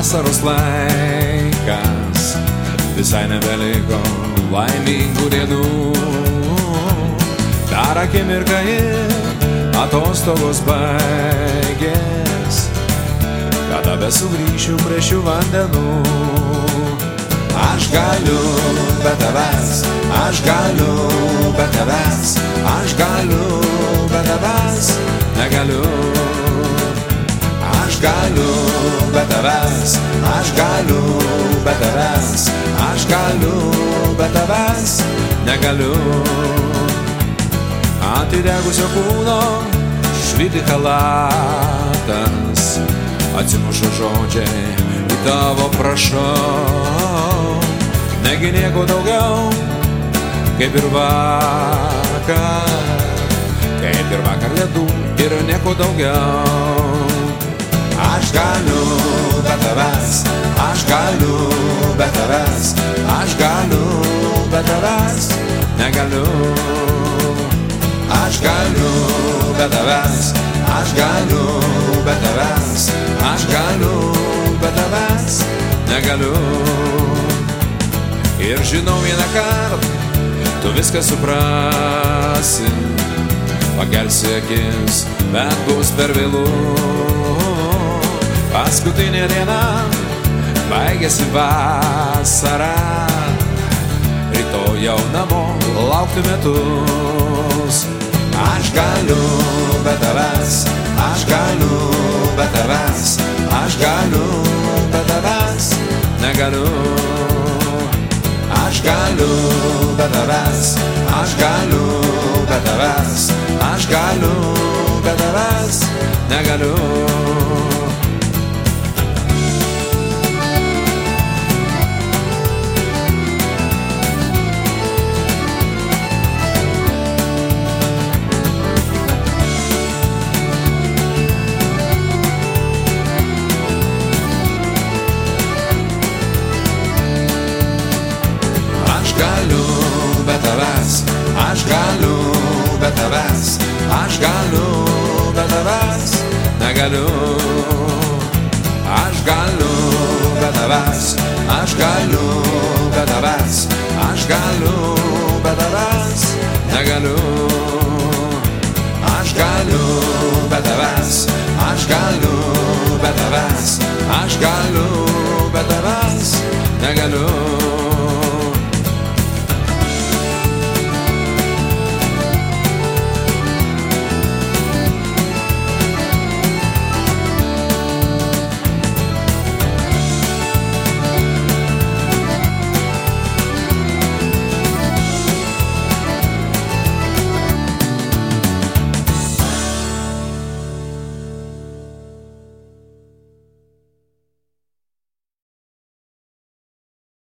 vasaros laikas, visai nebeliko laimingų dienų. Dar akimirką ir atostogos baigės, kada besugrįšiu prie šių vandenų. Aš galiu be tavęs, aš galiu be tavęs, aš galiu be tavęs, negaliu. Galiu be tavęs, aš galiu be tavęs, aš galiu be tavęs, negaliu. Atidegusio kūno švyti halatas, atsimuša žodžiai į tavo prašau. Negi nieko daugiau, kaip ir vakar, kaip ir vakar ledų ir nieko daugiau. Aš galiu be tavęs, aš galiu be tavęs, aš galiu be tavęs, negaliu. Aš galiu be tavęs, aš galiu be tavęs, aš galiu be tavęs, negaliu. Ir žinau vieną kartą, tu viską suprasi, pakelsi akis, bet bus per vėlų. Paskutinė diena, baigėsi vasara, rytoj jau namo laukti metus. Aš galiu be tavęs, aš galiu be tavęs, aš galiu be tavęs, negaliu. Aš galiu be tavęs, aš galiu be tavęs, aš galiu be tavęs, negaliu. Aš galiu be tavęs, aš galiu be tavęs, negaliu. Aš galiu be tavęs, aš galiu be tavęs, aš galiu be tavęs, negaliu. Aš galiu be tavęs, aš galiu be tavęs, aš galiu be tavęs, negaliu.